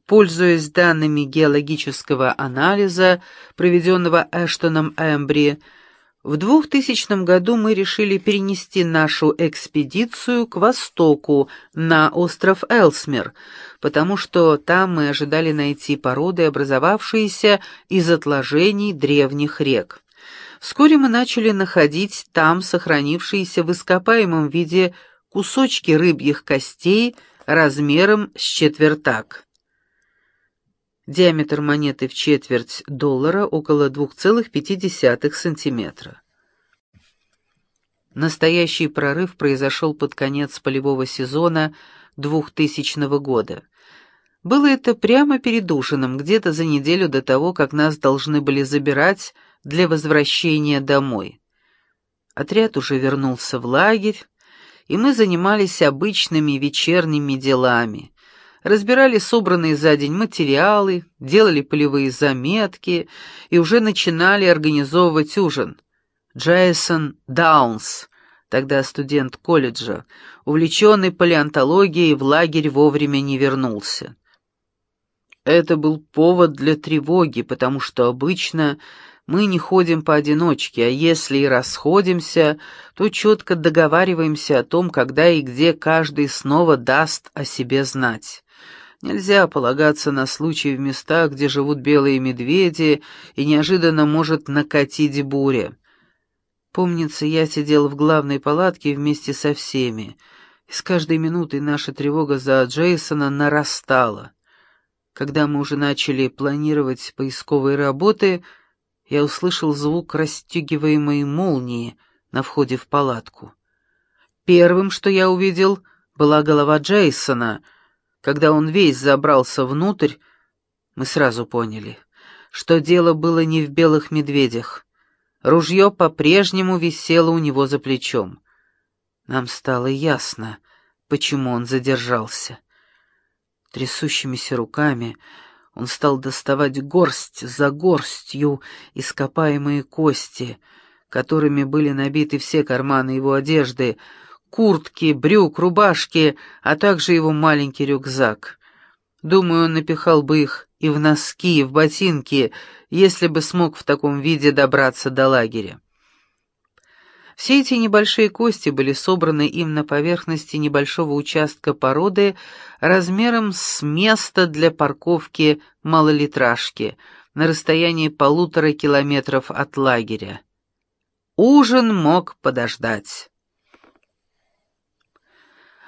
Пользуясь данными геологического анализа, проведенного Эштоном Эмбри, в 2000 году мы решили перенести нашу экспедицию к востоку, на остров Элсмер, потому что там мы ожидали найти породы, образовавшиеся из отложений древних рек. Вскоре мы начали находить там сохранившиеся в ископаемом виде кусочки рыбьих костей размером с четвертак. Диаметр монеты в четверть доллара около 2,5 сантиметра. Настоящий прорыв произошел под конец полевого сезона 2000 года. Было это прямо перед ужином, где-то за неделю до того, как нас должны были забирать для возвращения домой. Отряд уже вернулся в лагерь, и мы занимались обычными вечерними делами — разбирали собранные за день материалы, делали полевые заметки и уже начинали организовывать ужин. Джейсон Даунс, тогда студент колледжа, увлеченный палеонтологией, в лагерь вовремя не вернулся. Это был повод для тревоги, потому что обычно мы не ходим поодиночке, а если и расходимся, то четко договариваемся о том, когда и где каждый снова даст о себе знать. Нельзя полагаться на случаи в местах, где живут белые медведи, и неожиданно может накатить буря. Помнится, я сидел в главной палатке вместе со всеми, и с каждой минутой наша тревога за Джейсона нарастала. Когда мы уже начали планировать поисковые работы, я услышал звук расстегиваемой молнии на входе в палатку. Первым, что я увидел, была голова Джейсона — когда он весь забрался внутрь, мы сразу поняли, что дело было не в белых медведях. Ружье по-прежнему висело у него за плечом. Нам стало ясно, почему он задержался. Трясущимися руками он стал доставать горсть за горстью ископаемые кости, которыми были набиты все карманы его одежды, куртки, брюк, рубашки, а также его маленький рюкзак. Думаю, он напихал бы их и в носки, и в ботинки, если бы смог в таком виде добраться до лагеря. Все эти небольшие кости были собраны им на поверхности небольшого участка породы размером с место для парковки малолитражки на расстоянии полутора километров от лагеря. Ужин мог подождать.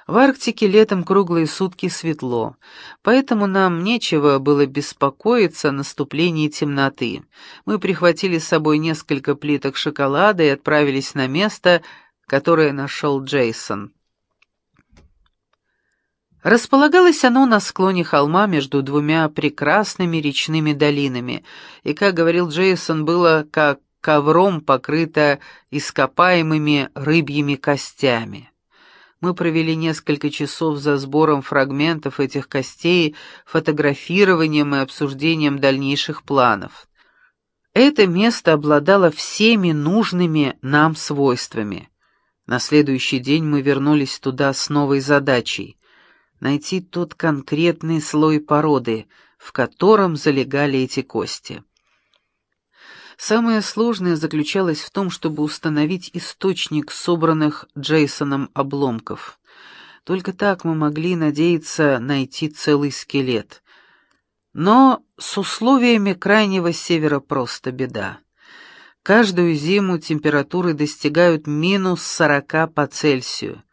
В Арктике летом круглые сутки светло, поэтому нам нечего было беспокоиться о наступлении темноты. Мы прихватили с собой несколько плиток шоколада и отправились на место, которое нашел Джейсон. Располагалось оно на склоне холма между двумя прекрасными речными долинами, и, как говорил Джейсон, было как ковром покрыто ископаемыми рыбьими костями мы провели несколько часов за сбором фрагментов этих костей, фотографированием и обсуждением дальнейших планов. Это место обладало всеми нужными нам свойствами. На следующий день мы вернулись туда с новой задачей — найти тот конкретный слой породы, в котором залегали эти кости. Самое сложное заключалось в том, чтобы установить источник собранных Джейсоном обломков. Только так мы могли надеяться найти целый скелет. Но с условиями крайнего севера просто беда. Каждую зиму температуры достигают минус сорока по Цельсию.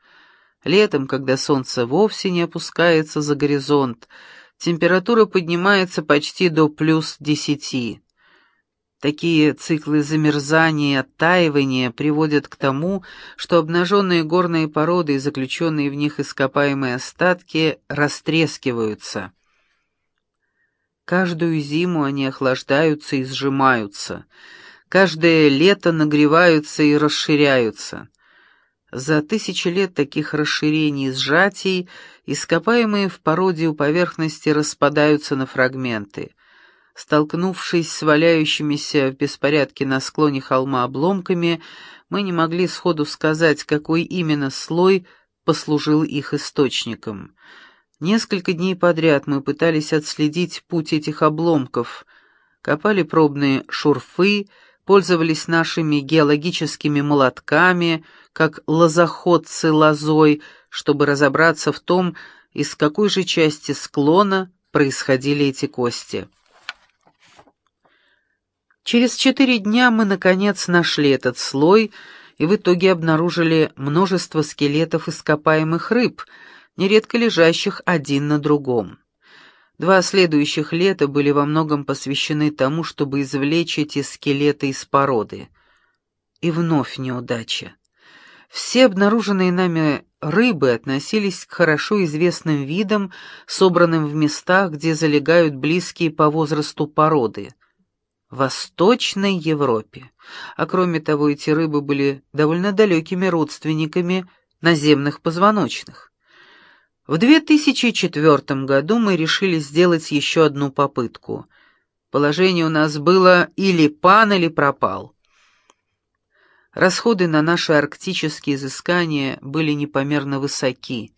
Летом, когда солнце вовсе не опускается за горизонт, температура поднимается почти до плюс десяти. Такие циклы замерзания и оттаивания приводят к тому, что обнаженные горные породы и заключенные в них ископаемые остатки растрескиваются. Каждую зиму они охлаждаются и сжимаются, каждое лето нагреваются и расширяются. За тысячи лет таких расширений и сжатий ископаемые в породе у поверхности распадаются на фрагменты — Столкнувшись с валяющимися в беспорядке на склоне холма обломками, мы не могли сходу сказать, какой именно слой послужил их источником. Несколько дней подряд мы пытались отследить путь этих обломков, копали пробные шурфы, пользовались нашими геологическими молотками, как лозоходцы лозой, чтобы разобраться в том, из какой же части склона происходили эти кости. Через четыре дня мы, наконец, нашли этот слой и в итоге обнаружили множество скелетов ископаемых рыб, нередко лежащих один на другом. Два следующих лета были во многом посвящены тому, чтобы извлечь эти скелеты из породы. И вновь неудача. Все обнаруженные нами рыбы относились к хорошо известным видам, собранным в местах, где залегают близкие по возрасту породы. Восточной Европе. А кроме того, эти рыбы были довольно далекими родственниками наземных позвоночных. В 2004 году мы решили сделать еще одну попытку. Положение у нас было или пан, или пропал. Расходы на наши арктические изыскания были непомерно высоки,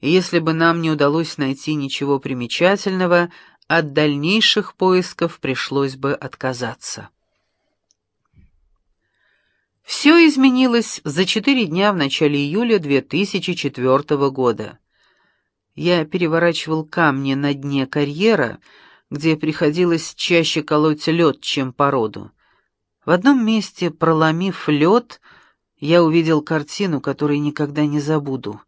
и если бы нам не удалось найти ничего примечательного, от дальнейших поисков пришлось бы отказаться. Все изменилось за четыре дня в начале июля 2004 года. Я переворачивал камни на дне карьера, где приходилось чаще колоть лед, чем породу. В одном месте, проломив лед, я увидел картину, которую никогда не забуду.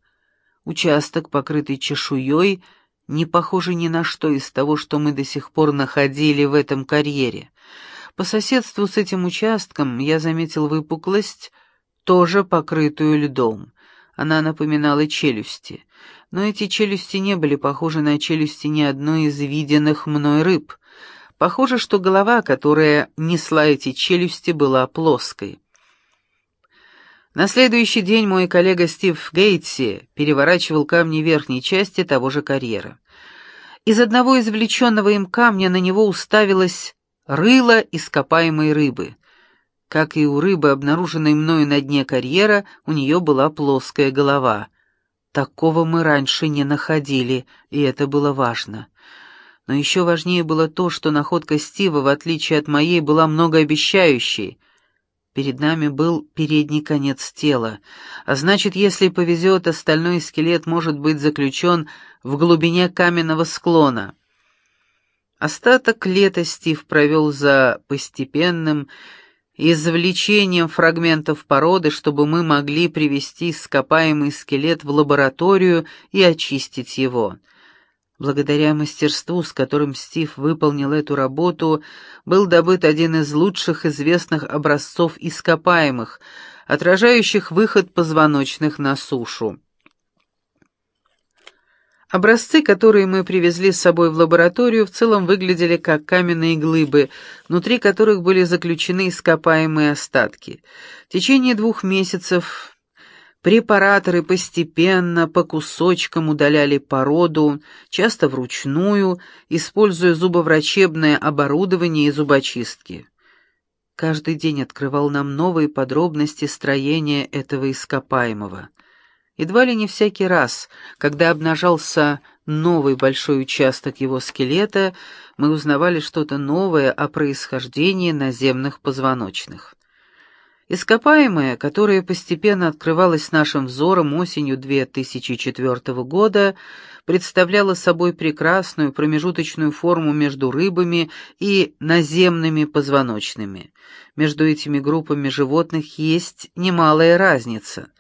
Участок, покрытый чешуей, — не похоже ни на что из того, что мы до сих пор находили в этом карьере. По соседству с этим участком я заметил выпуклость, тоже покрытую льдом. Она напоминала челюсти, но эти челюсти не были похожи на челюсти ни одной из виденных мной рыб. Похоже, что голова, которая несла эти челюсти, была плоской. На следующий день мой коллега Стив Гейтси переворачивал камни верхней части того же карьера. Из одного извлеченного им камня на него уставилось рыло ископаемой рыбы. Как и у рыбы, обнаруженной мною на дне карьера, у нее была плоская голова. Такого мы раньше не находили, и это было важно. Но еще важнее было то, что находка Стива, в отличие от моей, была многообещающей — Перед нами был передний конец тела, а значит, если повезет, остальной скелет может быть заключен в глубине каменного склона. Остаток лета Стив провел за постепенным извлечением фрагментов породы, чтобы мы могли привести ископаемый скелет в лабораторию и очистить его — Благодаря мастерству, с которым Стив выполнил эту работу, был добыт один из лучших известных образцов ископаемых, отражающих выход позвоночных на сушу. Образцы, которые мы привезли с собой в лабораторию, в целом выглядели как каменные глыбы, внутри которых были заключены ископаемые остатки. В течение двух месяцев Препараторы постепенно, по кусочкам удаляли породу, часто вручную, используя зубоврачебное оборудование и зубочистки. Каждый день открывал нам новые подробности строения этого ископаемого. Едва ли не всякий раз, когда обнажался новый большой участок его скелета, мы узнавали что-то новое о происхождении наземных позвоночных. Ископаемое, которое постепенно открывалось нашим взором осенью 2004 года, представляло собой прекрасную промежуточную форму между рыбами и наземными позвоночными. Между этими группами животных есть немалая разница.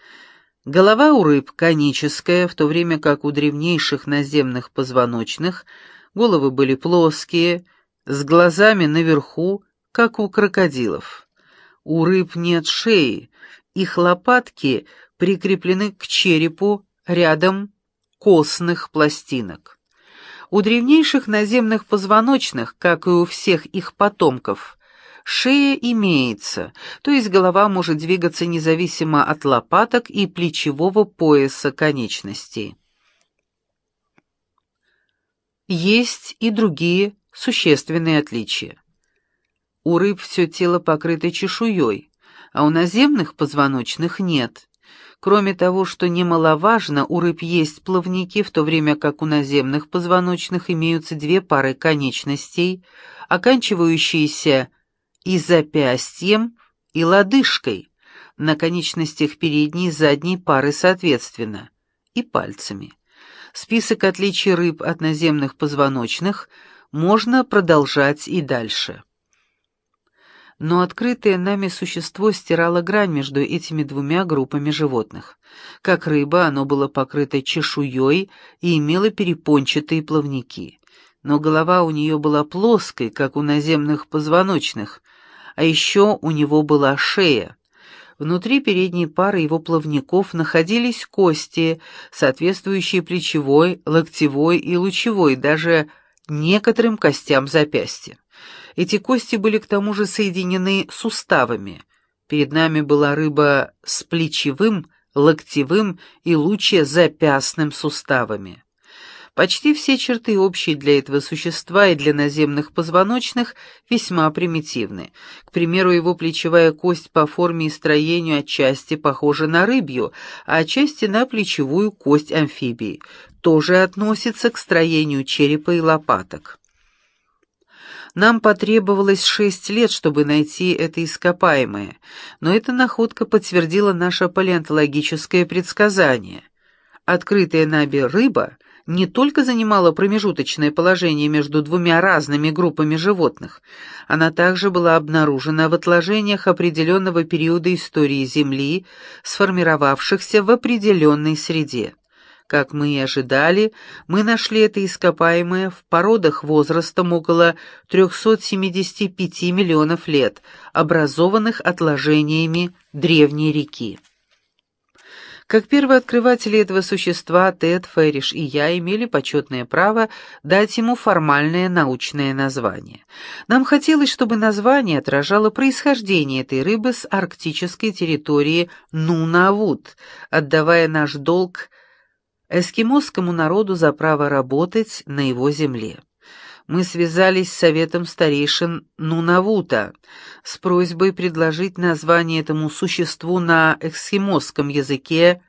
Голова у рыб коническая, в то время как у древнейших наземных позвоночных головы были плоские, с глазами наверху, как у крокодилов. У рыб нет шеи, их лопатки прикреплены к черепу рядом костных пластинок. У древнейших наземных позвоночных, как и у всех их потомков, шея имеется, то есть голова может двигаться независимо от лопаток и плечевого пояса конечностей. Есть и другие существенные отличия. У рыб все тело покрыто чешуей, а у наземных позвоночных нет. Кроме того, что немаловажно, у рыб есть плавники, в то время как у наземных позвоночных имеются две пары конечностей, оканчивающиеся и запястьем, и лодыжкой, на конечностях передней и задней пары соответственно, и пальцами. Список отличий рыб от наземных позвоночных можно продолжать и дальше но открытое нами существо стирало грань между этими двумя группами животных. Как рыба, оно было покрыто чешуей и имело перепончатые плавники. Но голова у нее была плоской, как у наземных позвоночных, а еще у него была шея. Внутри передней пары его плавников находились кости, соответствующие плечевой, локтевой и лучевой, даже некоторым костям запястья. Эти кости были к тому же соединены суставами. Перед нами была рыба с плечевым, локтевым и лучезапястным суставами. Почти все черты общие для этого существа и для наземных позвоночных весьма примитивны. К примеру, его плечевая кость по форме и строению отчасти похожа на рыбью, а отчасти на плечевую кость амфибии. Тоже относится к строению черепа и лопаток. Нам потребовалось шесть лет, чтобы найти это ископаемое, но эта находка подтвердила наше палеонтологическое предсказание. Открытая нами рыба не только занимала промежуточное положение между двумя разными группами животных, она также была обнаружена в отложениях определенного периода истории Земли, сформировавшихся в определенной среде. Как мы и ожидали, мы нашли это ископаемое в породах возрастом около 375 миллионов лет, образованных отложениями древней реки. Как первооткрыватели этого существа, Тед, Ферриш и я имели почетное право дать ему формальное научное название. Нам хотелось, чтобы название отражало происхождение этой рыбы с арктической территории Нунавут, отдавая наш долг эскимосскому народу за право работать на его земле. Мы связались с советом старейшин Нунавута с просьбой предложить название этому существу на эскимосском языке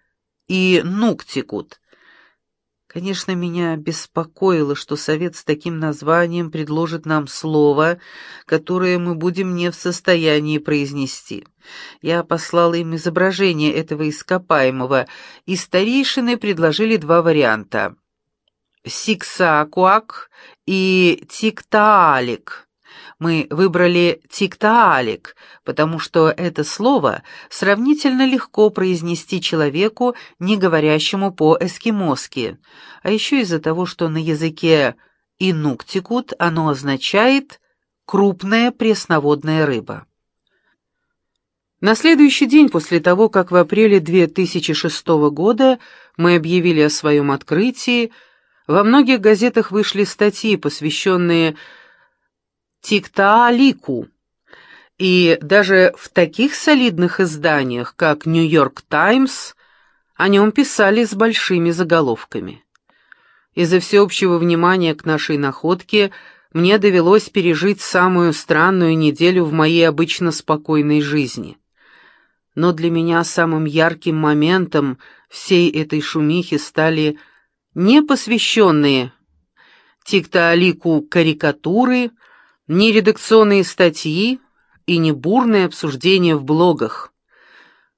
и Нуктикут, Конечно, меня беспокоило, что совет с таким названием предложит нам слово, которое мы будем не в состоянии произнести. Я послала им изображение этого ископаемого, и старейшины предложили два варианта — сиксакуак и тиктаалик. Мы выбрали «тиктаалик», потому что это слово сравнительно легко произнести человеку, не говорящему по-эскимоски, а еще из-за того, что на языке инуктикут оно означает «крупная пресноводная рыба». На следующий день после того, как в апреле 2006 года мы объявили о своем открытии, во многих газетах вышли статьи, посвященные Тиктаалику. И даже в таких солидных изданиях, как «Нью-Йорк Таймс», о нем писали с большими заголовками. Из-за всеобщего внимания к нашей находке мне довелось пережить самую странную неделю в моей обычно спокойной жизни. Но для меня самым ярким моментом всей этой шумихи стали непосвященные Тиктаалику карикатуры, ни редакционные статьи и не бурное обсуждение в блогах.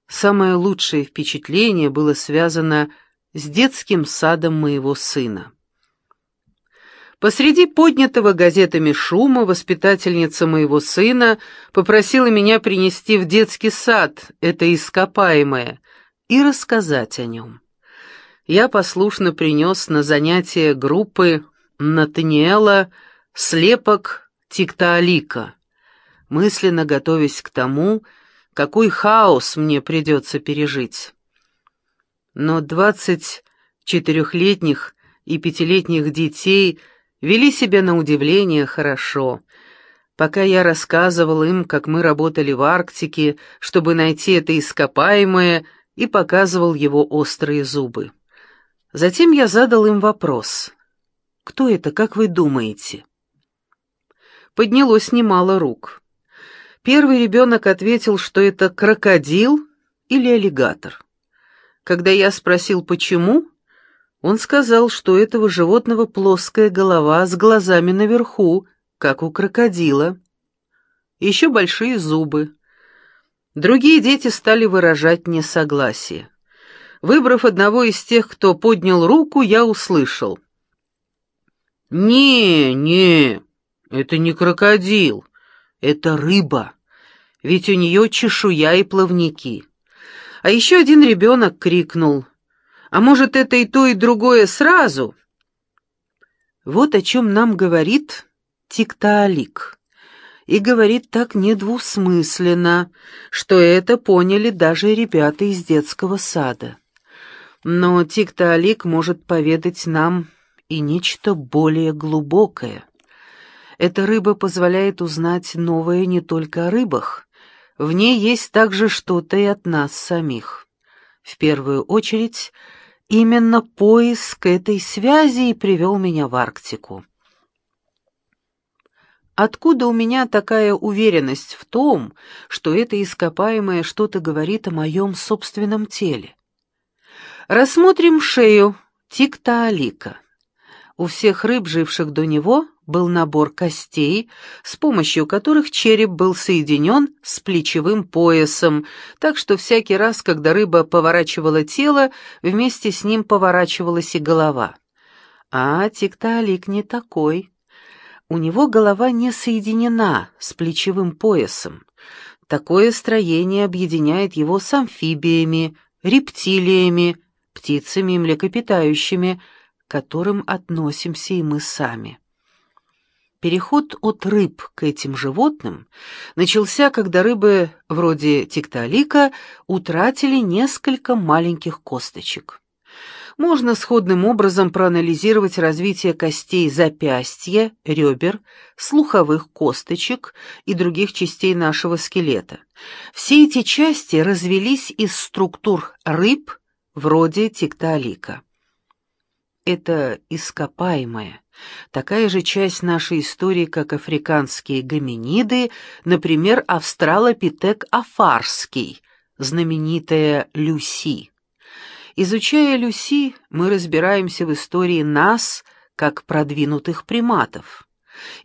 Самое лучшее впечатление было связано с детским садом моего сына. Посреди поднятого газетами шума воспитательница моего сына попросила меня принести в детский сад это ископаемое и рассказать о нем. Я послушно принес на занятие группы Натаниэла слепок Тиктаалика. мысленно готовясь к тому, какой хаос мне придется пережить. Но двадцать четырехлетних и пятилетних детей вели себя на удивление хорошо. Пока я рассказывал им, как мы работали в Арктике, чтобы найти это ископаемое, и показывал его острые зубы. Затем я задал им вопрос. «Кто это, как вы думаете?» Поднялось немало рук. Первый ребенок ответил, что это крокодил или аллигатор. Когда я спросил, почему, он сказал, что у этого животного плоская голова с глазами наверху, как у крокодила. Еще большие зубы. Другие дети стали выражать несогласие. Выбрав одного из тех, кто поднял руку, я услышал. «Не, не, это не крокодил, это рыба, ведь у нее чешуя и плавники». А еще один ребенок крикнул. А может, это и то, и другое сразу? Вот о чем нам говорит Тиктаалик. И говорит так недвусмысленно, что это поняли даже ребята из детского сада. Но Тиктаалик может поведать нам и нечто более глубокое. Эта рыба позволяет узнать новое не только о рыбах. В ней есть также что-то и от нас самих. В первую очередь, Именно поиск этой связи и привел меня в Арктику. Откуда у меня такая уверенность в том, что это ископаемое что-то говорит о моем собственном теле? Рассмотрим шею Тиктаалика. У всех рыб, живших до него, был набор костей, с помощью которых череп был соединен с плечевым поясом, так что всякий раз, когда рыба поворачивала тело, вместе с ним поворачивалась и голова. А Тикталик не такой. У него голова не соединена с плечевым поясом. Такое строение объединяет его с амфибиями, рептилиями, птицами и млекопитающими, которым относимся и мы сами. Переход от рыб к этим животным начался, когда рыбы вроде тикталика утратили несколько маленьких косточек. Можно сходным образом проанализировать развитие костей запястья, ребер, слуховых косточек и других частей нашего скелета. Все эти части развелись из структур рыб вроде тикталика. Это ископаемое, Такая же часть нашей истории, как африканские гоминиды, например, австралопитек афарский, знаменитая Люси. Изучая Люси, мы разбираемся в истории нас, как продвинутых приматов.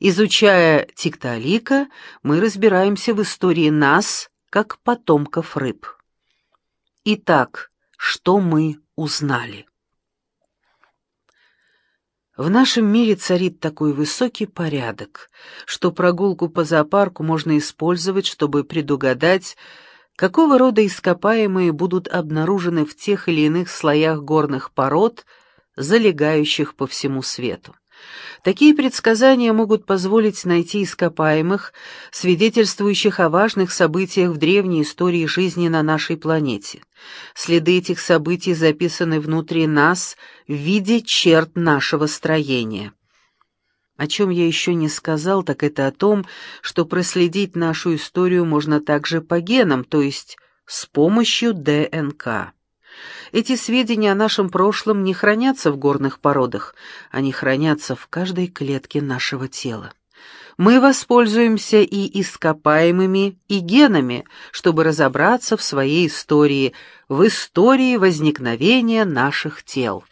Изучая Тикталика, мы разбираемся в истории нас, как потомков рыб. Итак, что мы узнали? В нашем мире царит такой высокий порядок, что прогулку по зоопарку можно использовать, чтобы предугадать, какого рода ископаемые будут обнаружены в тех или иных слоях горных пород, залегающих по всему свету. Такие предсказания могут позволить найти ископаемых, свидетельствующих о важных событиях в древней истории жизни на нашей планете. Следы этих событий записаны внутри нас в виде черт нашего строения. О чем я еще не сказал, так это о том, что проследить нашу историю можно также по генам, то есть с помощью ДНК. Эти сведения о нашем прошлом не хранятся в горных породах, они хранятся в каждой клетке нашего тела. Мы воспользуемся и ископаемыми, и генами, чтобы разобраться в своей истории, в истории возникновения наших тел.